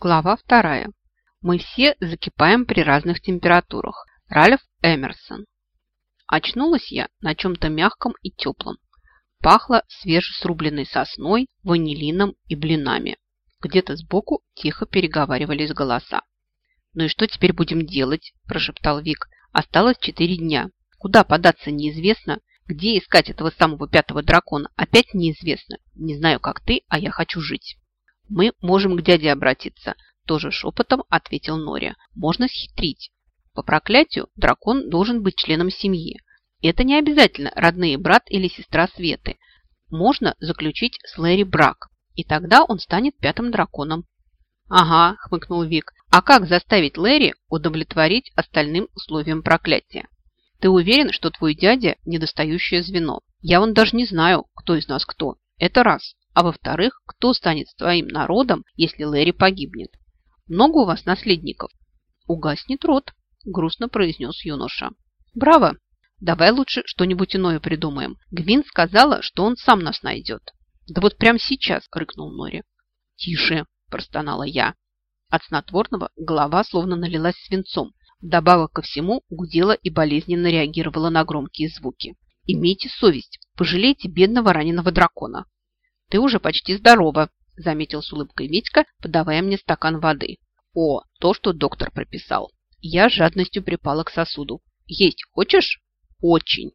Глава вторая. Мы все закипаем при разных температурах. Ральф Эмерсон. Очнулась я на чем-то мягком и теплом. Пахло свежесрубленной сосной, ванилином и блинами. Где-то сбоку тихо переговаривались голоса. «Ну и что теперь будем делать?» – прошептал Вик. «Осталось четыре дня. Куда податься неизвестно. Где искать этого самого пятого дракона? Опять неизвестно. Не знаю, как ты, а я хочу жить». «Мы можем к дяде обратиться», – тоже шепотом ответил Нори. «Можно схитрить. По проклятию дракон должен быть членом семьи. Это не обязательно родные брат или сестра Светы. Можно заключить с Лэри брак, и тогда он станет пятым драконом». «Ага», – хмыкнул Вик. «А как заставить Лэри удовлетворить остальным условиям проклятия? Ты уверен, что твой дядя – недостающее звено? Я вон даже не знаю, кто из нас кто. Это раз. А во-вторых, кто станет своим народом, если Лэри погибнет? Много у вас наследников? Угаснет рот, грустно произнес юноша. Браво! Давай лучше что-нибудь иное придумаем. Гвин сказала, что он сам нас найдет. Да вот прямо сейчас, рыкнул Нори. Тише, простонала я. От снотворного голова словно налилась свинцом. Вдобавок ко всему гудела и болезненно реагировала на громкие звуки. Имейте совесть, пожалейте бедного раненого дракона. «Ты уже почти здорова», – заметил с улыбкой Витька, подавая мне стакан воды. «О, то, что доктор прописал». Я с жадностью припала к сосуду. «Есть хочешь?» «Очень».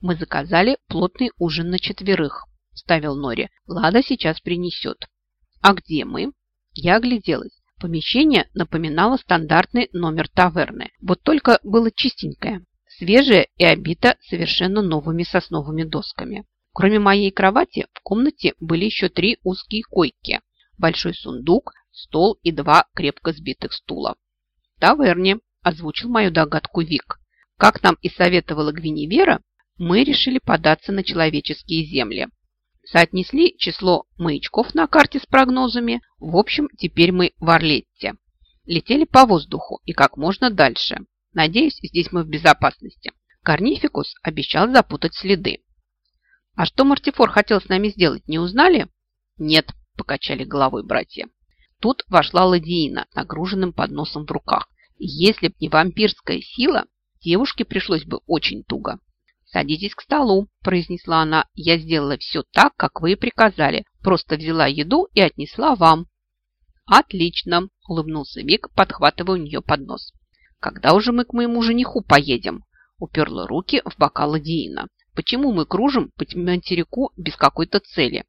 «Мы заказали плотный ужин на четверых», – ставил Нори. «Лада сейчас принесет». «А где мы?» Я огляделась. Помещение напоминало стандартный номер таверны. Вот только было чистенькое, свежее и обито совершенно новыми сосновыми досками. Кроме моей кровати в комнате были еще три узкие койки, большой сундук, стол и два крепко сбитых стула. «В таверне», – озвучил мою догадку Вик. Как нам и советовала Гвиневера, мы решили податься на человеческие земли. Соотнесли число маячков на карте с прогнозами. В общем, теперь мы в Орлетте. Летели по воздуху и как можно дальше. Надеюсь, здесь мы в безопасности. Корнификус обещал запутать следы. А что Мартифор хотел с нами сделать, не узнали? Нет, покачали головой братья. Тут вошла Ладиина, нагруженным подносом в руках. Если б не вампирская сила, девушке пришлось бы очень туго. «Садитесь к столу», – произнесла она. «Я сделала все так, как вы и приказали. Просто взяла еду и отнесла вам». «Отлично», – улыбнулся Вик, подхватывая у нее поднос. «Когда уже мы к моему жениху поедем?» – уперла руки в бока Ладиина. Почему мы кружим по материку без какой-то цели?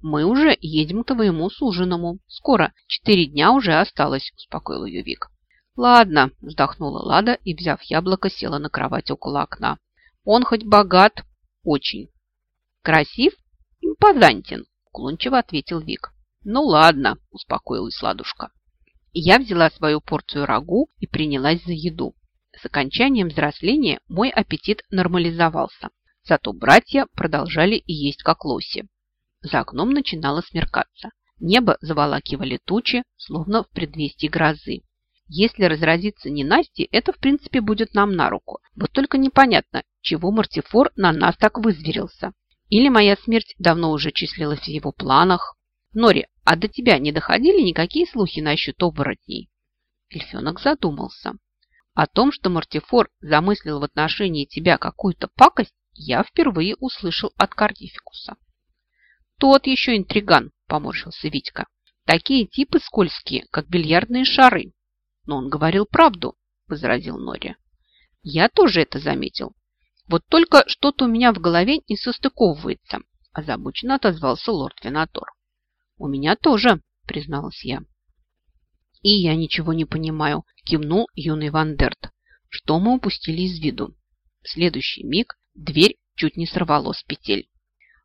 Мы уже едем к твоему суженому. Скоро, четыре дня уже осталось, успокоил ее Вик. Ладно, вздохнула Лада и, взяв яблоко, села на кровать около окна. Он хоть богат, очень. Красив, импозантен, уклончиво ответил Вик. Ну ладно, успокоилась Ладушка. Я взяла свою порцию рагу и принялась за еду. С окончанием взросления мой аппетит нормализовался. Зато братья продолжали есть как лоси. За окном начинало смеркаться. Небо заволакивали тучи, словно в предвестии грозы. Если разразится ненастье, это, в принципе, будет нам на руку. Вот только непонятно, чего Мартифор на нас так вызверился. Или моя смерть давно уже числилась в его планах. Нори, а до тебя не доходили никакие слухи насчет оборотней? Эльфенок задумался. О том, что Мартифор замыслил в отношении тебя какую-то пакость, я впервые услышал от Кардификуса. «Тот еще интриган», – поморщился Витька. «Такие типы скользкие, как бильярдные шары». «Но он говорил правду», – возразил Нори. «Я тоже это заметил. Вот только что-то у меня в голове не состыковывается», – озабоченно отозвался лорд Винатор. «У меня тоже», – призналась я. «И я ничего не понимаю», – кивнул юный Вандерт. «Что мы упустили из виду?» В следующий миг Дверь чуть не сорвало с петель.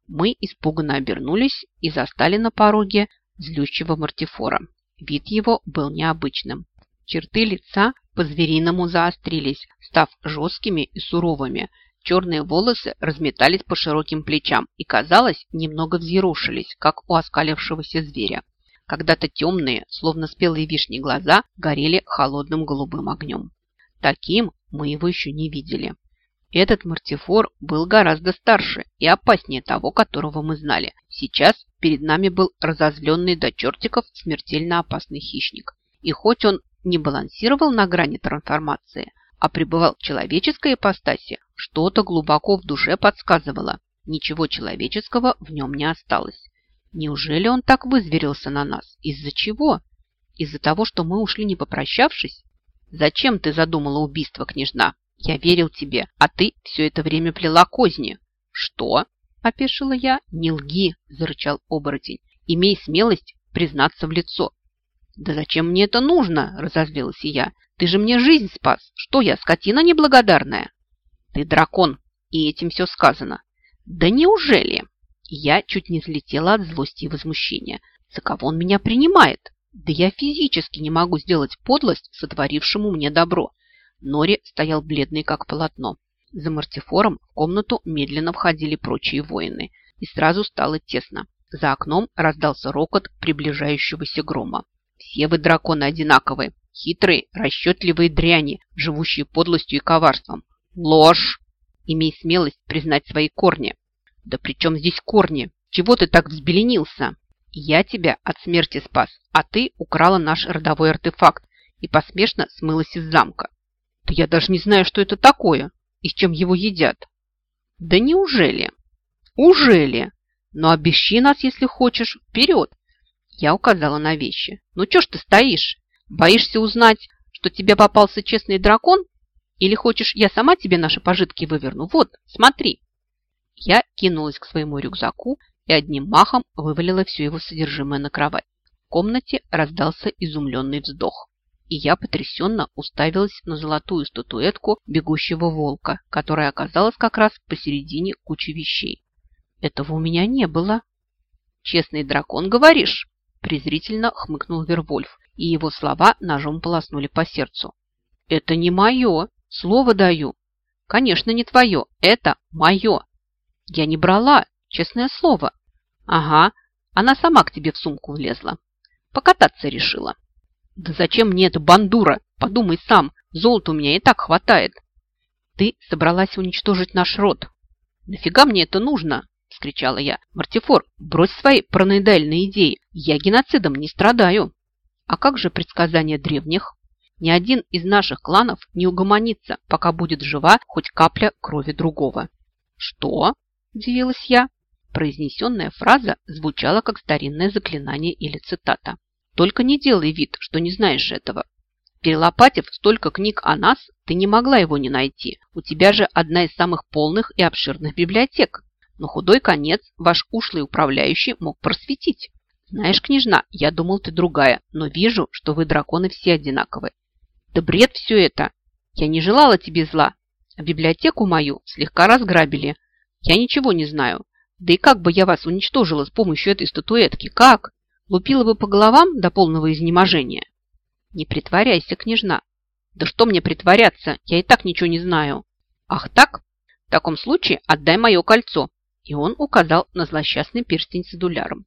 Мы испуганно обернулись и застали на пороге злющего мартифора. Вид его был необычным. Черты лица по-звериному заострились, став жесткими и суровыми. Черные волосы разметались по широким плечам и, казалось, немного взъерушились, как у оскалившегося зверя. Когда-то темные, словно спелые вишни глаза, горели холодным голубым огнем. Таким мы его еще не видели. Этот мартифор был гораздо старше и опаснее того, которого мы знали. Сейчас перед нами был разозленный до чертиков смертельно опасный хищник. И хоть он не балансировал на грани трансформации, а пребывал в человеческой ипостаси, что-то глубоко в душе подсказывало. Ничего человеческого в нем не осталось. Неужели он так вызверился на нас? Из-за чего? Из-за того, что мы ушли не попрощавшись? Зачем ты задумала убийство, княжна? Я верил тебе, а ты все это время плела козни. Что? Опешила я. Не лги, зарычал оборотень. Имей смелость признаться в лицо. Да зачем мне это нужно? Разозлилась я. Ты же мне жизнь спас. Что я, скотина неблагодарная? Ты дракон, и этим все сказано. Да неужели? Я чуть не взлетела от злости и возмущения. За кого он меня принимает? Да я физически не могу сделать подлость сотворившему мне добро. Нори стоял бледный, как полотно. За мартифором в комнату медленно входили прочие воины, и сразу стало тесно. За окном раздался рокот приближающегося грома. Все вы драконы одинаковые, хитрые, расчетливые дряни, живущие подлостью и коварством. Ложь! Имей смелость признать свои корни. Да при чем здесь корни? Чего ты так взбеленился? Я тебя от смерти спас, а ты украла наш родовой артефакт и посмешно смылась из замка. Да я даже не знаю, что это такое и чем его едят. Да неужели? Ужели? Но обещи нас, если хочешь, вперед. Я указала на вещи. Ну чё ж ты стоишь? Боишься узнать, что тебе попался честный дракон? Или хочешь, я сама тебе наши пожитки выверну? Вот, смотри. Я кинулась к своему рюкзаку и одним махом вывалила все его содержимое на кровать. В комнате раздался изумленный вздох и я потрясенно уставилась на золотую статуэтку бегущего волка, которая оказалась как раз посередине кучи вещей. Этого у меня не было. «Честный дракон, говоришь?» презрительно хмыкнул Вервольф, и его слова ножом полоснули по сердцу. «Это не мое, слово даю. Конечно, не твое, это мое. Я не брала, честное слово. Ага, она сама к тебе в сумку влезла. Покататься решила. Да зачем мне эта бандура? Подумай сам, золота у меня и так хватает. Ты собралась уничтожить наш род. Нафига мне это нужно? Вскричала я. Мартифор, брось свои параноидальные идеи. Я геноцидом не страдаю. А как же предсказания древних? Ни один из наших кланов не угомонится, пока будет жива хоть капля крови другого. Что? Удивилась я. Произнесенная фраза звучала как старинное заклинание или цитата. Только не делай вид, что не знаешь этого. Перелопатив столько книг о нас, ты не могла его не найти. У тебя же одна из самых полных и обширных библиотек. Но худой конец ваш ушлый управляющий мог просветить. Знаешь, княжна, я думал, ты другая, но вижу, что вы драконы все одинаковые. Да бред все это. Я не желала тебе зла. А библиотеку мою слегка разграбили. Я ничего не знаю. Да и как бы я вас уничтожила с помощью этой статуэтки? Как? Лупила бы по головам до полного изнеможения. Не притворяйся, княжна. Да что мне притворяться? Я и так ничего не знаю. Ах так? В таком случае отдай мое кольцо. И он указал на злосчастный перстень с адуляром.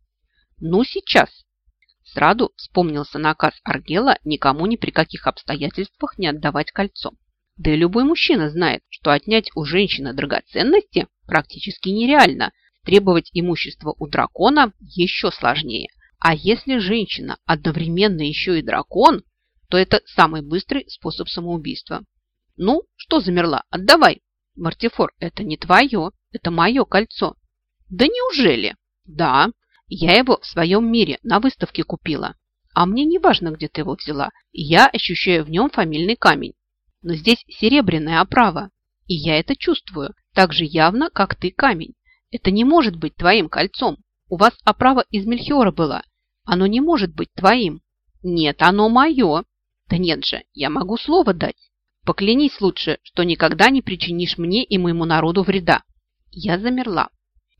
Ну, сейчас. Сраду вспомнился наказ Аргела никому ни при каких обстоятельствах не отдавать кольцо. Да и любой мужчина знает, что отнять у женщины драгоценности практически нереально. Требовать имущества у дракона еще сложнее. А если женщина одновременно еще и дракон, то это самый быстрый способ самоубийства. Ну, что замерла? Отдавай. Мартифор, это не твое, это мое кольцо. Да неужели? Да, я его в своем мире на выставке купила. А мне не важно, где ты его взяла. Я ощущаю в нем фамильный камень. Но здесь серебряная оправа. И я это чувствую. Так же явно, как ты камень. Это не может быть твоим кольцом. У вас оправа из Мельхиора была. Оно не может быть твоим. Нет, оно мое. Да нет же, я могу слово дать. Поклянись лучше, что никогда не причинишь мне и моему народу вреда. Я замерла.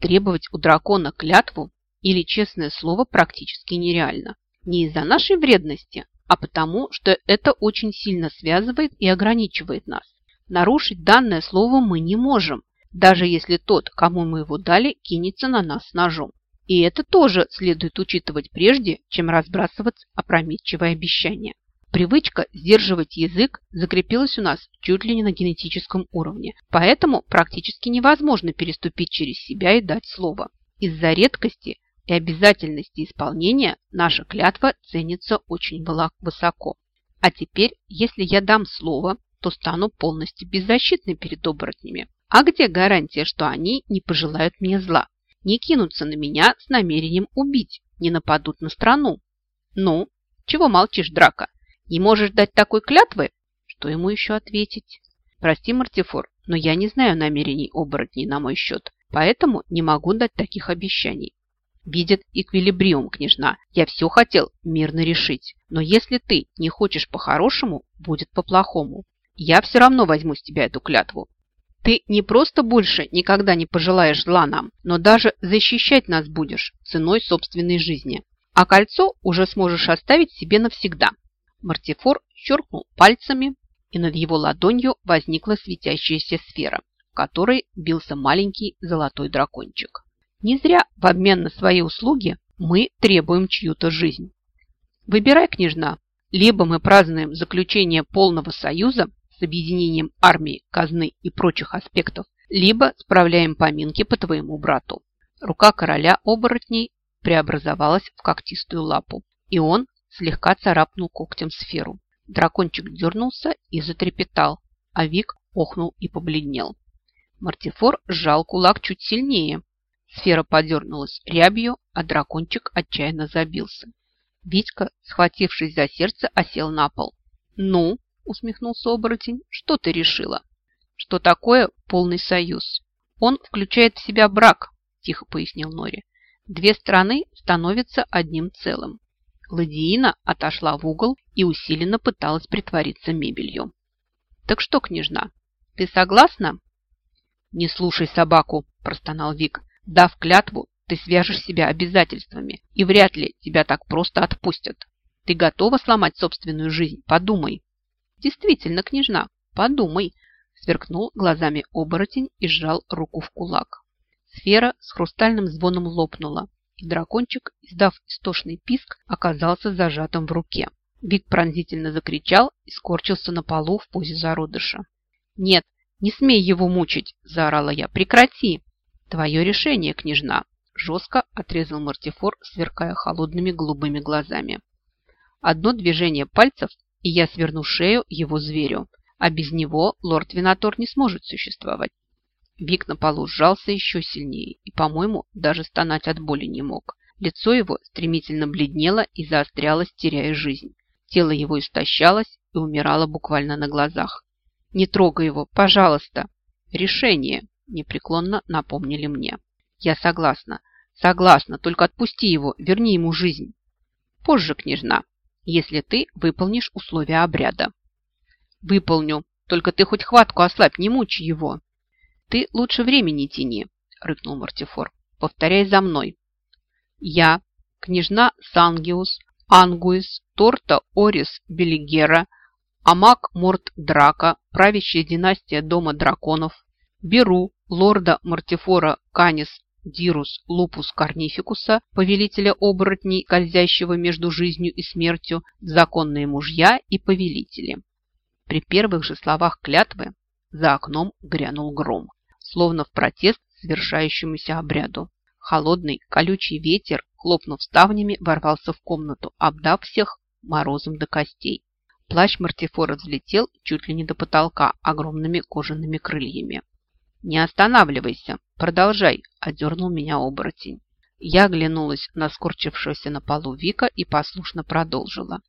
Требовать у дракона клятву или честное слово практически нереально. Не из-за нашей вредности, а потому, что это очень сильно связывает и ограничивает нас. Нарушить данное слово мы не можем, даже если тот, кому мы его дали, кинется на нас ножом. И это тоже следует учитывать прежде, чем разбрасывать опрометчивое обещание. Привычка сдерживать язык закрепилась у нас чуть ли не на генетическом уровне, поэтому практически невозможно переступить через себя и дать слово. Из-за редкости и обязательности исполнения наша клятва ценится очень высоко. А теперь, если я дам слово, то стану полностью беззащитной перед оборотнями. А где гарантия, что они не пожелают мне зла, не кинутся на меня с намерением убить, не нападут на страну? Ну, чего молчишь, драка? Не можешь дать такой клятвы? Что ему еще ответить? Прости, Мартифор, но я не знаю намерений оборотней на мой счет, поэтому не могу дать таких обещаний. Видит эквилибриум, княжна. Я все хотел мирно решить. Но если ты не хочешь по-хорошему, будет по-плохому. Я все равно возьму с тебя эту клятву. Ты не просто больше никогда не пожелаешь зла нам, но даже защищать нас будешь ценой собственной жизни. А кольцо уже сможешь оставить себе навсегда. Мартифор щелкнул пальцами, и над его ладонью возникла светящаяся сфера, в которой бился маленький золотой дракончик. Не зря в обмен на свои услуги мы требуем чью-то жизнь. Выбирай, княжна, либо мы празднуем заключение полного союза с объединением армии, казны и прочих аспектов, либо справляем поминки по твоему брату. Рука короля оборотней преобразовалась в когтистую лапу, и он слегка царапнул когтем сферу. Дракончик дернулся и затрепетал, а Вик охнул и побледнел. Мартифор сжал кулак чуть сильнее. Сфера подернулась рябью, а дракончик отчаянно забился. Витька, схватившись за сердце, осел на пол. «Ну?» Усмехнулся оборотень. Что ты решила? Что такое полный союз? Он включает в себя брак, тихо пояснил Нори. Две страны становятся одним целым. Ладиина отошла в угол и усиленно пыталась притвориться мебелью. «Так что, княжна, ты согласна?» «Не слушай собаку», – простонал Вик. «Дав клятву, ты свяжешь себя обязательствами, и вряд ли тебя так просто отпустят. Ты готова сломать собственную жизнь? Подумай». Действительно, княжна, подумай, сверкнул глазами оборотень и сжал руку в кулак. Сфера с хрустальным звоном лопнула, и дракончик, издав истошный писк, оказался зажатым в руке. Вик пронзительно закричал и скорчился на полу в позе зародыша. «Нет, не смей его мучить!» – заорала я. «Прекрати!» «Твое решение, княжна!» – жестко отрезал Мартифор, сверкая холодными голубыми глазами. Одно движение пальцев, и я сверну шею его зверю, а без него лорд Винатор не сможет существовать. Вик на полу сжался еще сильнее и, по-моему, даже стонать от боли не мог. Лицо его стремительно бледнело и заострялось, теряя жизнь. Тело его истощалось и умирало буквально на глазах. «Не трогай его, пожалуйста!» «Решение!» – непреклонно напомнили мне. «Я согласна, согласна, только отпусти его, верни ему жизнь!» «Позже, княжна!» Если ты выполнишь условия обряда. Выполню, только ты хоть хватку ослабь, не мучи его. Ты лучше времени тяни, рыкнул Мартифор. Повторяй за мной. Я, княжна Сангиус, Ангуис, Торта Орис Белигера, Амак Морт Драка, правящая династия Дома Драконов, беру лорда Мартифора Канис Дирус Лупус Корнификуса, повелителя оборотней, скользящего между жизнью и смертью, законные мужья и повелители. При первых же словах клятвы за окном грянул гром, словно в протест совершающемуся обряду. Холодный, колючий ветер, хлопнув ставнями, ворвался в комнату, обдав всех морозом до костей. Плащ Мартифора взлетел чуть ли не до потолка огромными кожаными крыльями. «Не останавливайся, продолжай», – одернул меня оборотень. Я оглянулась на скорчившегося на полу Вика и послушно продолжила.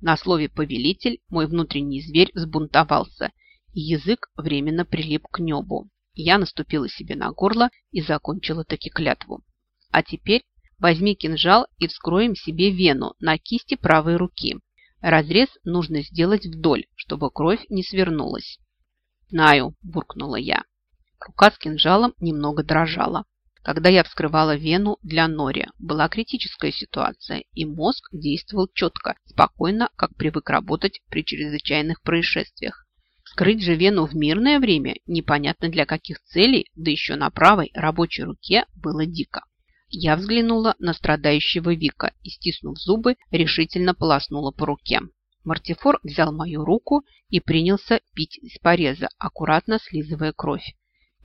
На слове «повелитель» мой внутренний зверь взбунтовался, и язык временно прилип к небу. Я наступила себе на горло и закончила таки клятву. А теперь возьми кинжал и вскроем себе вену на кисти правой руки. Разрез нужно сделать вдоль, чтобы кровь не свернулась. «Знаю», – буркнула я. Рука с кинжалом немного дрожала. Когда я вскрывала вену для Нори, была критическая ситуация, и мозг действовал четко, спокойно, как привык работать при чрезвычайных происшествиях. Скрыть же вену в мирное время, непонятно для каких целей, да еще на правой рабочей руке, было дико. Я взглянула на страдающего Вика и, стиснув зубы, решительно полоснула по руке. Мартифор взял мою руку и принялся пить из пореза, аккуратно слизывая кровь.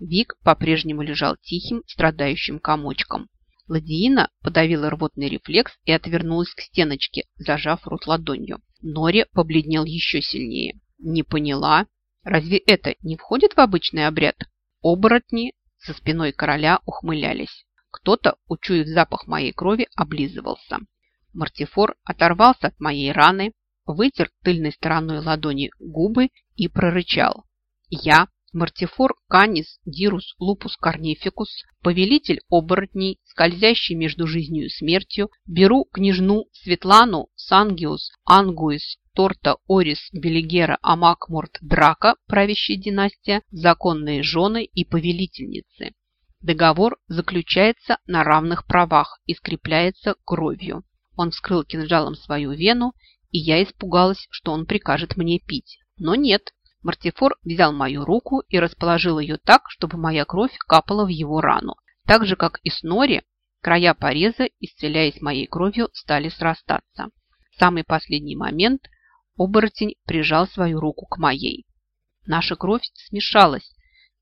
Вик по-прежнему лежал тихим, страдающим комочком. Ладиина подавила рвотный рефлекс и отвернулась к стеночке, зажав рот ладонью. Нори побледнел еще сильнее. Не поняла. Разве это не входит в обычный обряд? Оборотни со спиной короля ухмылялись. Кто-то, учуяв запах моей крови, облизывался. Мартифор оторвался от моей раны, вытер тыльной стороной ладони губы и прорычал. Я, Мартифор Канис Дирус Лупус Корнификус, повелитель оборотней, скользящий между жизнью и смертью, беру княжну Светлану Сангиус Ангуис Торта Орис Белигера Амакмурт Драка, правящая династия, законные жены и повелительницы. Договор заключается на равных правах и скрепляется кровью. Он вскрыл кинжалом свою вену, и я испугалась, что он прикажет мне пить. Но нет, Мартифор взял мою руку и расположил ее так, чтобы моя кровь капала в его рану. Так же, как и с Нори, края пореза, исцеляясь моей кровью, стали срастаться. В самый последний момент оборотень прижал свою руку к моей. Наша кровь смешалась,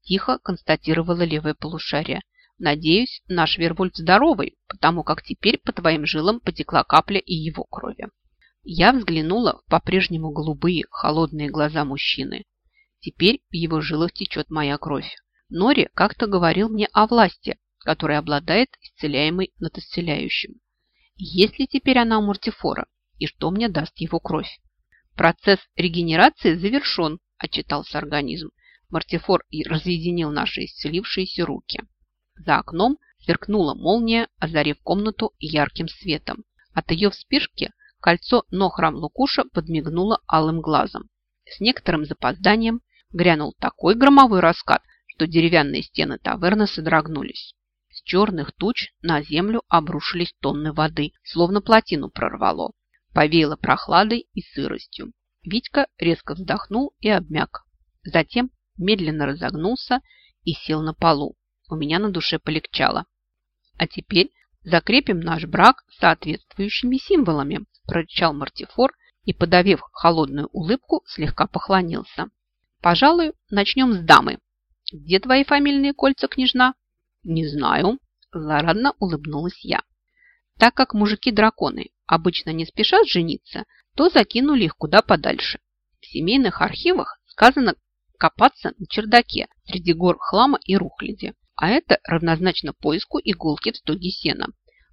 тихо констатировала левое полушарие. Надеюсь, наш Вервольф здоровый, потому как теперь по твоим жилам потекла капля и его крови. Я взглянула в по-прежнему голубые, холодные глаза мужчины. Теперь в его жилах течет моя кровь. Нори как-то говорил мне о власти, которой обладает исцеляемый над исцеляющим. Есть ли теперь она у Муртифора? И что мне даст его кровь? Процесс регенерации завершен, отчитался организм. Мартифор разъединил наши исцелившиеся руки. За окном сверкнула молния, озарив комнату ярким светом. От ее вспышки кольцо Нохрам Лукуша подмигнуло алым глазом. С некоторым запозданием грянул такой громовой раскат, что деревянные стены таверны содрогнулись. С черных туч на землю обрушились тонны воды, словно плотину прорвало. Повеяло прохладой и сыростью. Витька резко вздохнул и обмяк. Затем медленно разогнулся и сел на полу. У меня на душе полегчало. А теперь закрепим наш брак соответствующими символами, прорычал Мартифор и, подавив холодную улыбку, слегка поклонился. Пожалуй, начнем с дамы. Где твои фамильные кольца, княжна? Не знаю, злорадно улыбнулась я. Так как мужики-драконы обычно не спешат жениться, то закинули их куда подальше. В семейных архивах сказано копаться на чердаке среди гор хлама и рухляди. А это равнозначно поиску иголки в стоге сена.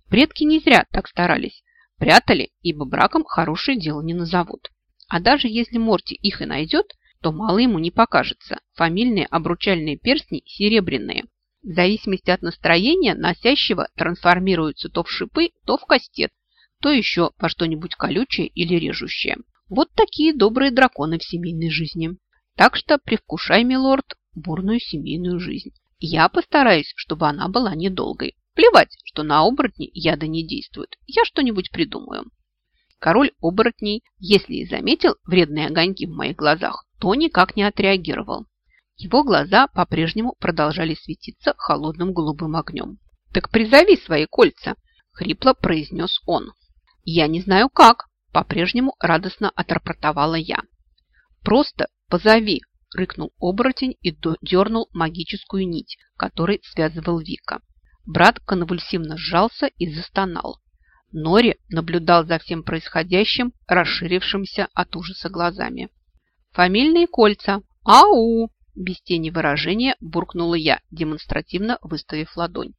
Предки не зря так старались. Прятали, ибо браком хорошее дело не назовут. А даже если Морти их и найдет, то мало ему не покажется. Фамильные обручальные перстни серебряные. В зависимости от настроения носящего трансформируются то в шипы, то в кастет, то еще во что-нибудь колючее или режущее. Вот такие добрые драконы в семейной жизни. Так что привкушай, милорд, бурную семейную жизнь. Я постараюсь, чтобы она была недолгой. Плевать, что на оборотни яда не действуют. Я что-нибудь придумаю. Король оборотней, если и заметил вредные огоньки в моих глазах, то никак не отреагировал. Его глаза по-прежнему продолжали светиться холодным голубым огнем. «Так призови свои кольца!» – хрипло произнес он. «Я не знаю как!» – по-прежнему радостно отрапортовала я. «Просто «Позови!» – рыкнул оборотень и дернул магическую нить, которой связывал Вика. Брат конвульсивно сжался и застонал. Нори наблюдал за всем происходящим, расширившимся от ужаса глазами. «Фамильные кольца! Ау!» Без тени выражения буркнула я, демонстративно выставив ладонь.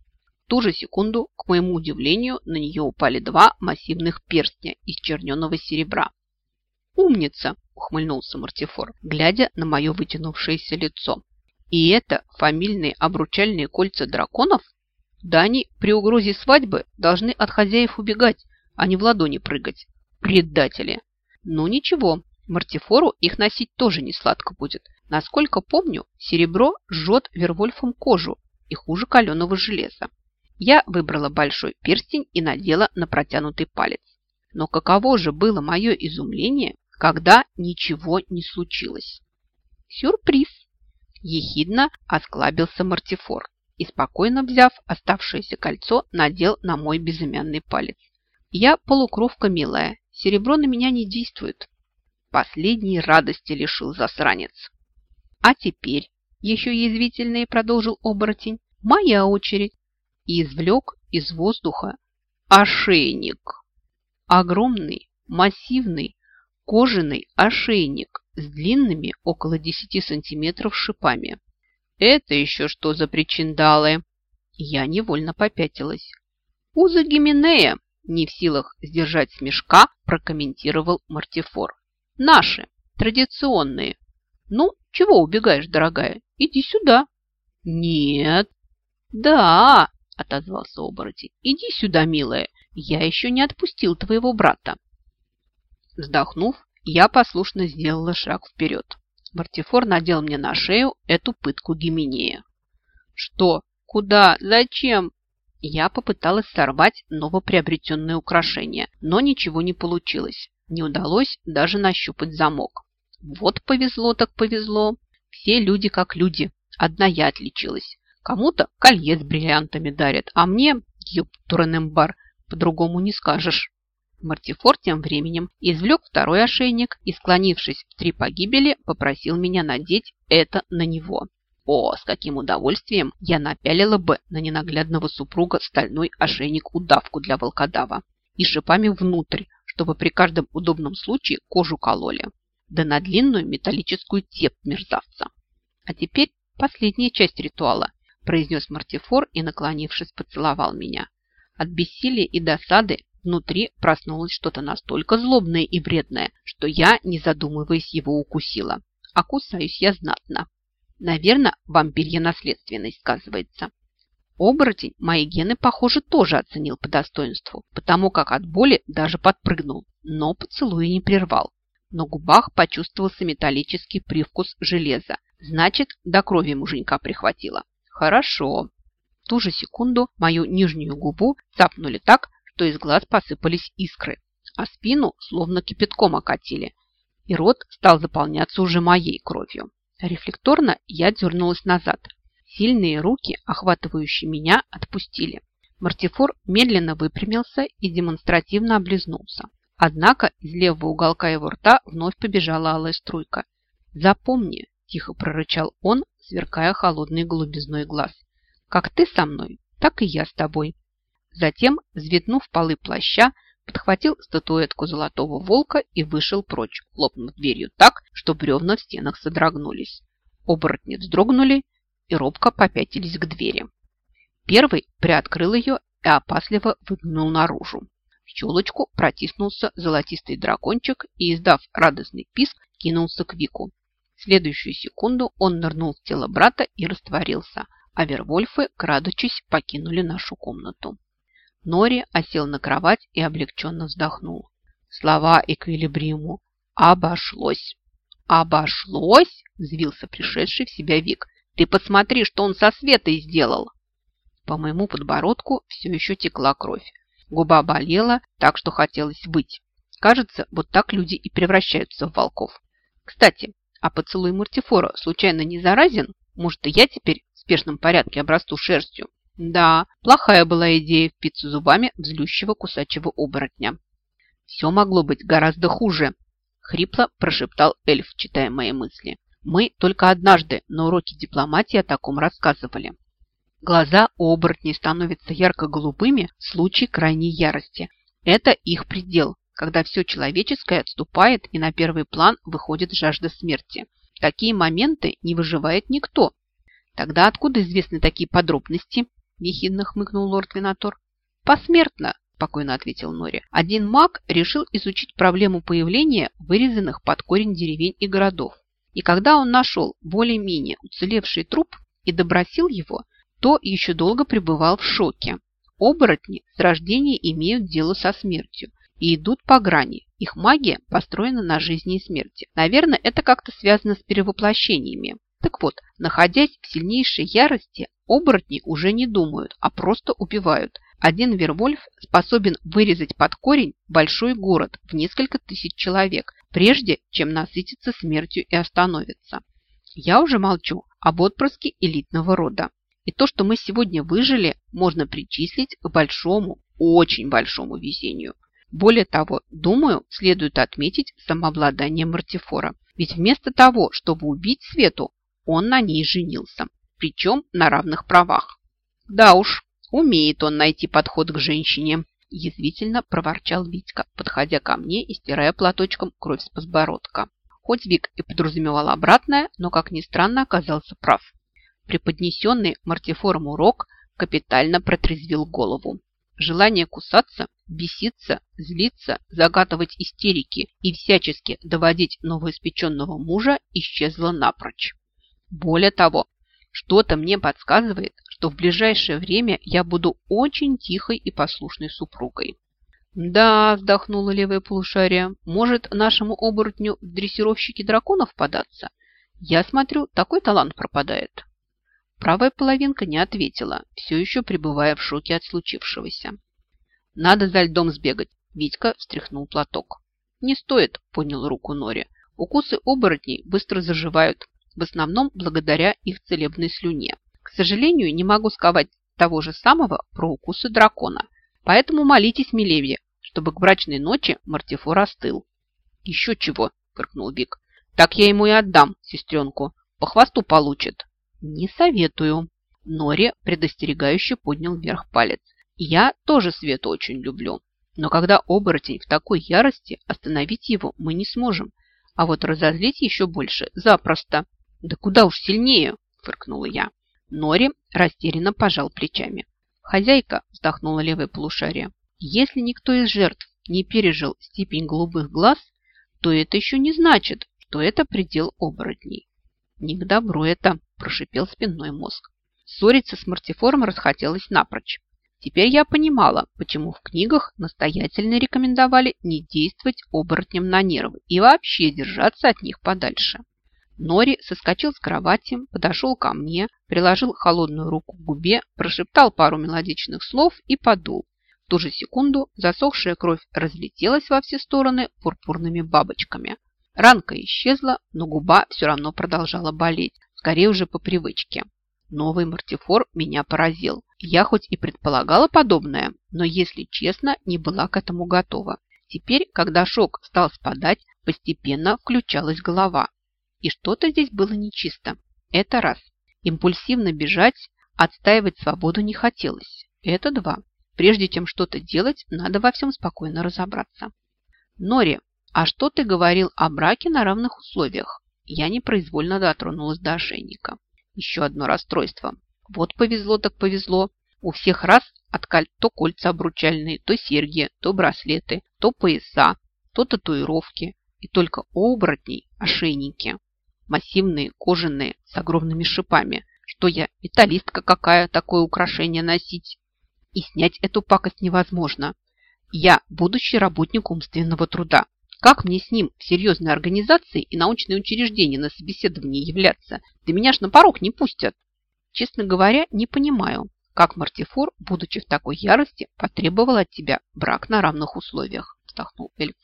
В ту же секунду, к моему удивлению, на нее упали два массивных перстня из черненого серебра. «Умница!» – ухмыльнулся Мартифор, глядя на мое вытянувшееся лицо. «И это фамильные обручальные кольца драконов? Да они при угрозе свадьбы должны от хозяев убегать, а не в ладони прыгать. Предатели!» «Ну ничего, Мартифору их носить тоже не сладко будет. Насколько помню, серебро жжет Вервольфом кожу и хуже каленого железа. Я выбрала большой перстень и надела на протянутый палец. Но каково же было мое изумление, когда ничего не случилось. Сюрприз! Ехидно осклабился Мартифор и, спокойно взяв оставшееся кольцо, надел на мой безымянный палец. Я полукровка милая, серебро на меня не действует. Последней радости лишил засранец. А теперь, еще язвительнее продолжил оборотень, моя очередь. И извлек из воздуха ошейник. Огромный, массивный, кожаный ошейник с длинными около 10 сантиметров шипами. Это еще что за причиндалы? Я невольно попятилась. Узы Гименея, не в силах сдержать смешка, прокомментировал Мартифор. Наши, традиционные. Ну, чего убегаешь, дорогая? Иди сюда. Нет. Да, отозвался оборотень. Иди сюда, милая. Я еще не отпустил твоего брата. Вздохнув, я послушно сделала шаг вперед. Мартифор надел мне на шею эту пытку Гименея. Что? Куда? Зачем? Я попыталась сорвать новоприобретенное украшение, но ничего не получилось. Не удалось даже нащупать замок. Вот повезло так повезло. Все люди как люди. Одна я отличилась. Кому-то колье с бриллиантами дарят, а мне, Туренембар, по-другому не скажешь. Мартифор тем временем извлек второй ошейник и, склонившись в три погибели, попросил меня надеть это на него. О, с каким удовольствием я напялила бы на ненаглядного супруга стальной ошейник-удавку для волкодава и шипами внутрь, чтобы при каждом удобном случае кожу кололи, да на длинную металлическую цепь мерзавца. А теперь последняя часть ритуала, произнес Мартифор и, наклонившись, поцеловал меня. От бессилия и досады внутри проснулось что-то настолько злобное и вредное, что я, не задумываясь, его укусила. А кусаюсь я знатно. Наверное, вампирья наследственность сказывается. Оборотень мои гены, похоже, тоже оценил по достоинству, потому как от боли даже подпрыгнул, но поцелуй не прервал. На губах почувствовался металлический привкус железа. Значит, до крови муженька прихватило. Хорошо. В ту же секунду мою нижнюю губу цапнули так, что из глаз посыпались искры, а спину словно кипятком окатили, и рот стал заполняться уже моей кровью. Рефлекторно я дернулась назад. Сильные руки, охватывающие меня, отпустили. Мартифор медленно выпрямился и демонстративно облизнулся. Однако из левого уголка его рта вновь побежала алая струйка. «Запомни», – тихо прорычал он, сверкая холодной голубизной глаз. «Как ты со мной, так и я с тобой. Затем, взведнув полы плаща, подхватил статуэтку золотого волка и вышел прочь, хлопнув дверью так, что бревна в стенах содрогнулись. Оборотни вздрогнули и робко попятились к двери. Первый приоткрыл ее и опасливо выглянул наружу. В щелочку протиснулся золотистый дракончик и, издав радостный писк, кинулся к Вику. В следующую секунду он нырнул в тело брата и растворился, а Вервольфы, крадучись, покинули нашу комнату. Нори осел на кровать и облегченно вздохнул. Слова Эквилибриму «Обошлось». «Обошлось?» – взвился пришедший в себя Вик. «Ты посмотри, что он со Светой сделал!» По моему подбородку все еще текла кровь. Губа болела, так что хотелось быть. Кажется, вот так люди и превращаются в волков. Кстати, а поцелуй Мартифора случайно не заразен? Может, и я теперь в спешном порядке обрасту шерстью? Да, плохая была идея впиться зубами в злющего кусачего оборотня. Все могло быть гораздо хуже, хрипло прошептал эльф, читая мои мысли. Мы только однажды на уроке дипломатии о таком рассказывали. Глаза оборотней становятся ярко-голубыми в случае крайней ярости. Это их предел, когда все человеческое отступает и на первый план выходит жажда смерти. В такие моменты не выживает никто. Тогда откуда известны такие подробности? – ехидно хмыкнул лорд Винатор. «Посмертно», – спокойно ответил Нори. «Один маг решил изучить проблему появления вырезанных под корень деревень и городов. И когда он нашел более-менее уцелевший труп и добросил его, то еще долго пребывал в шоке. Оборотни с рождения имеют дело со смертью и идут по грани. Их магия построена на жизни и смерти. Наверное, это как-то связано с перевоплощениями. Так вот, находясь в сильнейшей ярости, оборотни уже не думают, а просто убивают. Один Вервольф способен вырезать под корень большой город в несколько тысяч человек, прежде чем насытиться смертью и остановиться. Я уже молчу об отпрыске элитного рода. И то, что мы сегодня выжили, можно причислить к большому, очень большому везению. Более того, думаю, следует отметить самообладание Мартифора. Ведь вместо того, чтобы убить Свету, он на ней женился. Причем на равных правах. Да уж, умеет он найти подход к женщине. Язвительно проворчал Витька, подходя ко мне и стирая платочком кровь с подбородка. Хоть Вик и подразумевал обратное, но, как ни странно, оказался прав. Преподнесенный Мартифором урок капитально протрезвил голову. Желание кусаться, беситься, злиться, загадывать истерики и всячески доводить новоиспеченного мужа исчезло напрочь. Более того, что-то мне подсказывает, что в ближайшее время я буду очень тихой и послушной супругой. «Да», – вздохнула левая полушария, – «может, нашему оборотню в дрессировщики драконов податься? Я смотрю, такой талант пропадает». Правая половинка не ответила, все еще пребывая в шоке от случившегося. «Надо за льдом сбегать», – Витька встряхнул платок. «Не стоит», – поднял руку Нори. «Укусы оборотней быстро заживают, в основном благодаря их целебной слюне. К сожалению, не могу сковать того же самого про укусы дракона, поэтому молитесь, Милевье, чтобы к брачной ночи Мартифор остыл». «Еще чего», – фыркнул Вик. «Так я ему и отдам, сестренку. По хвосту получит». «Не советую». Нори предостерегающе поднял вверх палец. «Я тоже Свету очень люблю, но когда оборотень в такой ярости, остановить его мы не сможем, а вот разозлить еще больше запросто». «Да куда уж сильнее!» – фыркнула я. Нори растерянно пожал плечами. «Хозяйка», – вздохнула левое полушарие, – «если никто из жертв не пережил степень голубых глаз, то это еще не значит, что это предел оборотней. Не к добру это, прошипел спинной мозг. Ссориться с Мартифором расхотелось напрочь. Теперь я понимала, почему в книгах настоятельно рекомендовали не действовать оборотням на нервы и вообще держаться от них подальше. Нори соскочил с кровати, подошел ко мне, приложил холодную руку к губе, прошептал пару мелодичных слов и подул. В ту же секунду засохшая кровь разлетелась во все стороны пурпурными бабочками. Ранка исчезла, но губа все равно продолжала болеть, скорее уже по привычке. Новый мартифор меня поразил. Я хоть и предполагала подобное, но, если честно, не была к этому готова. Теперь, когда шок стал спадать, постепенно включалась голова. И что-то здесь было нечисто. Это раз. Импульсивно бежать, отстаивать свободу не хотелось. Это два. Прежде чем что-то делать, надо во всем спокойно разобраться. Нори, а что ты говорил о браке на равных условиях? Я непроизвольно дотронулась до ошейника. Еще одно расстройство. Вот повезло так повезло. У всех раз от коль... то кольца обручальные, то серьги, то браслеты, то пояса, то татуировки. И только у оборотней ошейники. Массивные, кожаные, с огромными шипами. Что я, металлистка какая, такое украшение носить? И снять эту пакость невозможно. Я будущий работник умственного труда. Как мне с ним в серьезной организации и научные учреждения на собеседование являться? Да меня ж на порог не пустят. Честно говоря, не понимаю, как Мартифор, будучи в такой ярости, потребовал от тебя брак на равных условиях, вздохнул эльф.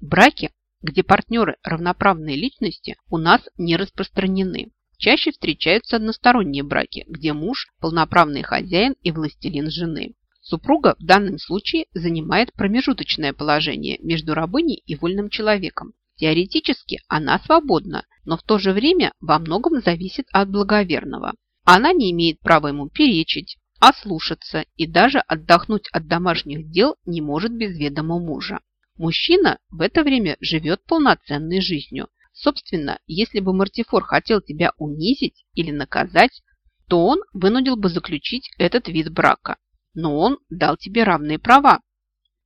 Браки, где партнеры равноправные личности, у нас не распространены. Чаще встречаются односторонние браки, где муж – полноправный хозяин и властелин жены. Супруга в данном случае занимает промежуточное положение между рабыней и вольным человеком. Теоретически она свободна, но в то же время во многом зависит от благоверного. Она не имеет права ему перечить, ослушаться и даже отдохнуть от домашних дел не может без ведома мужа. Мужчина в это время живет полноценной жизнью. Собственно, если бы Мартифор хотел тебя унизить или наказать, то он вынудил бы заключить этот вид брака но он дал тебе равные права.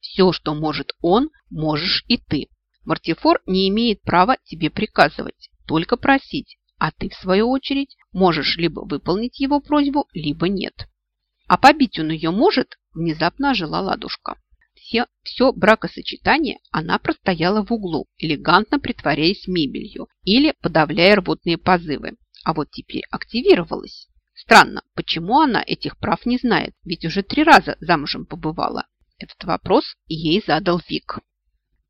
Все, что может он, можешь и ты. Мартифор не имеет права тебе приказывать, только просить, а ты, в свою очередь, можешь либо выполнить его просьбу, либо нет. А побить он ее может, внезапно ожила ладушка. Все, все бракосочетание она простояла в углу, элегантно притворяясь мебелью или подавляя рвотные позывы. А вот теперь активировалась. Странно, почему она этих прав не знает, ведь уже три раза замужем побывала. Этот вопрос ей задал Вик.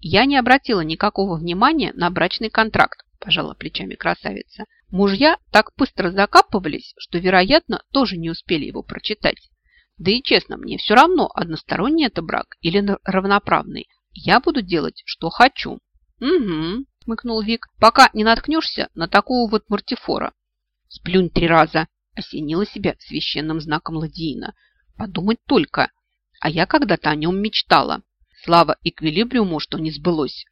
Я не обратила никакого внимания на брачный контракт, пожала плечами красавица. Мужья так быстро закапывались, что, вероятно, тоже не успели его прочитать. Да и честно, мне все равно, односторонний это брак или равноправный. я буду делать, что хочу. Угу, смыкнул Вик, пока не наткнешься на такого вот мартифора. Сплюнь три раза, осенила себя священным знаком Ладиина. Подумать только, а я когда-то о нем мечтала. Слава Эквилибриуму, что не сбылось.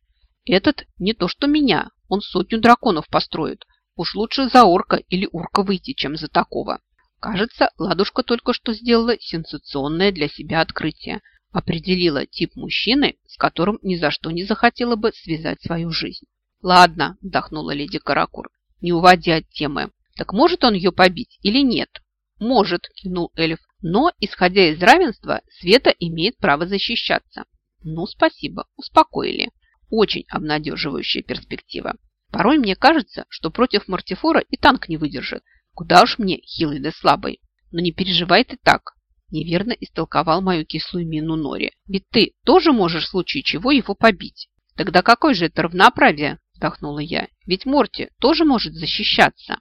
Этот не то что меня, он сотню драконов построит. Уж лучше за орка или урка выйти, чем за такого. Кажется, Ладушка только что сделала сенсационное для себя открытие. Определила тип мужчины, с которым ни за что не захотела бы связать свою жизнь. «Ладно», – вздохнула леди Каракур, – «не уводи от темы. Так может он ее побить или нет?» «Может», – кивнул эльф, – «но, исходя из равенства, Света имеет право защищаться». «Ну, спасибо, успокоили. Очень обнадеживающая перспектива. Порой мне кажется, что против Мартифора и танк не выдержит. Куда уж мне, хилый да слабый. Но не переживай ты так. Неверно истолковал мою кислую мину Нори. Ведь ты тоже можешь в случае чего его побить. Тогда какой же это равноправие? Вздохнула я. Ведь Морти тоже может защищаться.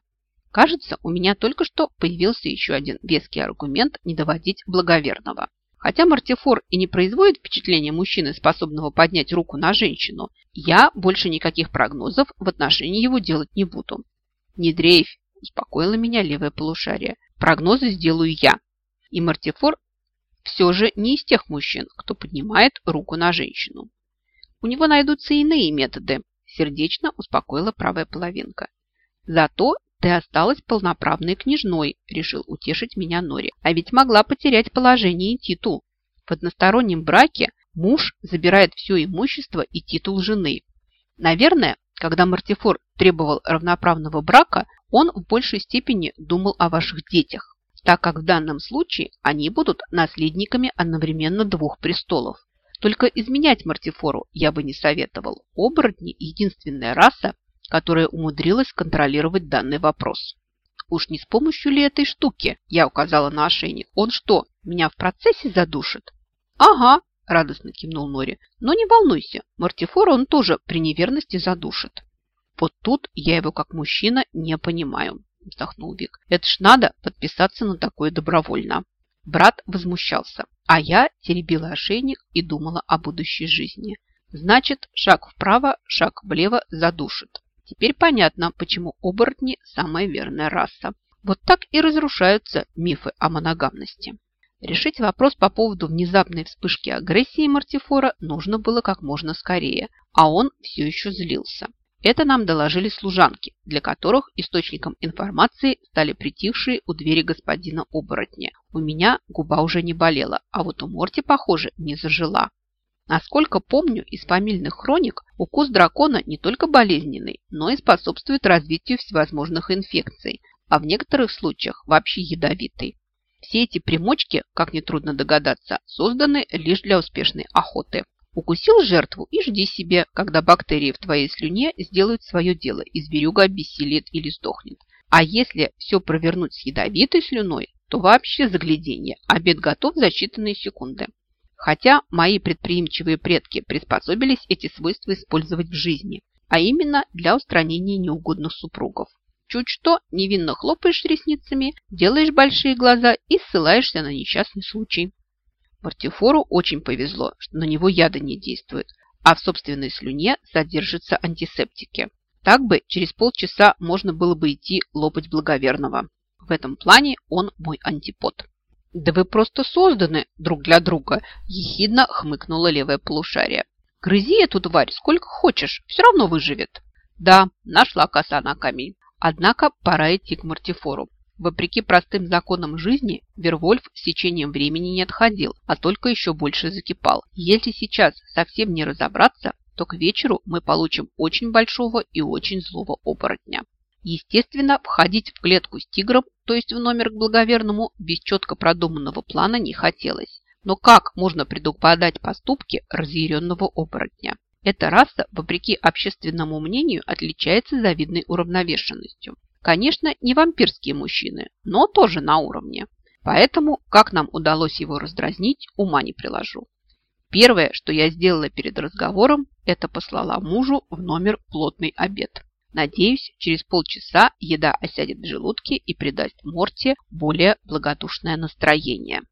Кажется, у меня только что появился еще один веский аргумент не доводить благоверного. Хотя Мартифор и не производит впечатления мужчины, способного поднять руку на женщину, я больше никаких прогнозов в отношении его делать не буду. Не дрейфь, успокоила меня левое полушарие. Прогнозы сделаю я. И Мартифор все же не из тех мужчин, кто поднимает руку на женщину. У него найдутся иные методы, сердечно успокоила правая половинка. Зато ты осталась полноправной княжной, решил утешить меня Нори. А ведь могла потерять положение и титул. В одностороннем браке муж забирает все имущество и титул жены. Наверное, когда Мартифор требовал равноправного брака, он в большей степени думал о ваших детях, так как в данном случае они будут наследниками одновременно двух престолов. Только изменять Мартифору я бы не советовал. Оборотни – единственная раса, которая умудрилась контролировать данный вопрос. Уж не с помощью ли этой штуки, я указала на ошейник. Он что, меня в процессе задушит? Ага, радостно кивнул Нори. Но не волнуйся, Мартифора он тоже при неверности задушит. Вот тут я его как мужчина не понимаю, вздохнул Вик. Это ж надо подписаться на такое добровольно. Брат возмущался, а я теребила ошейник и думала о будущей жизни. Значит, шаг вправо, шаг влево задушит. Теперь понятно, почему оборотни – самая верная раса. Вот так и разрушаются мифы о моногамности. Решить вопрос по поводу внезапной вспышки агрессии Мартифора нужно было как можно скорее, а он все еще злился. Это нам доложили служанки, для которых источником информации стали притихшие у двери господина оборотня. У меня губа уже не болела, а вот у Морти, похоже, не зажила. Насколько помню из фамильных хроник, укус дракона не только болезненный, но и способствует развитию всевозможных инфекций, а в некоторых случаях вообще ядовитый. Все эти примочки, как нетрудно догадаться, созданы лишь для успешной охоты. Укусил жертву и жди себе, когда бактерии в твоей слюне сделают свое дело и зверюга обессилит или сдохнет. А если все провернуть с ядовитой слюной, то вообще загляденье, обед готов за считанные секунды. Хотя мои предприимчивые предки приспособились эти свойства использовать в жизни, а именно для устранения неугодных супругов. Чуть что, невинно хлопаешь ресницами, делаешь большие глаза и ссылаешься на несчастный случай. Мартифору очень повезло, что на него яды не действуют, а в собственной слюне содержатся антисептики. Так бы через полчаса можно было бы идти лопать благоверного. В этом плане он мой антипод. «Да вы просто созданы друг для друга!» – ехидно хмыкнула левое полушарие. «Грызи эту тварь сколько хочешь, все равно выживет!» «Да, нашла коса на камень. Однако пора идти к Мартифору. Вопреки простым законам жизни, Вервольф с течением времени не отходил, а только еще больше закипал. Если сейчас совсем не разобраться, то к вечеру мы получим очень большого и очень злого оборотня. Естественно, входить в клетку с тигром, то есть в номер к благоверному, без четко продуманного плана не хотелось. Но как можно предугадать поступки разъяренного оборотня? Эта раса, вопреки общественному мнению, отличается завидной уравновешенностью. Конечно, не вампирские мужчины, но тоже на уровне. Поэтому, как нам удалось его раздразнить, ума не приложу. Первое, что я сделала перед разговором, это послала мужу в номер плотный обед. Надеюсь, через полчаса еда осядет в желудке и придаст Морте более благодушное настроение.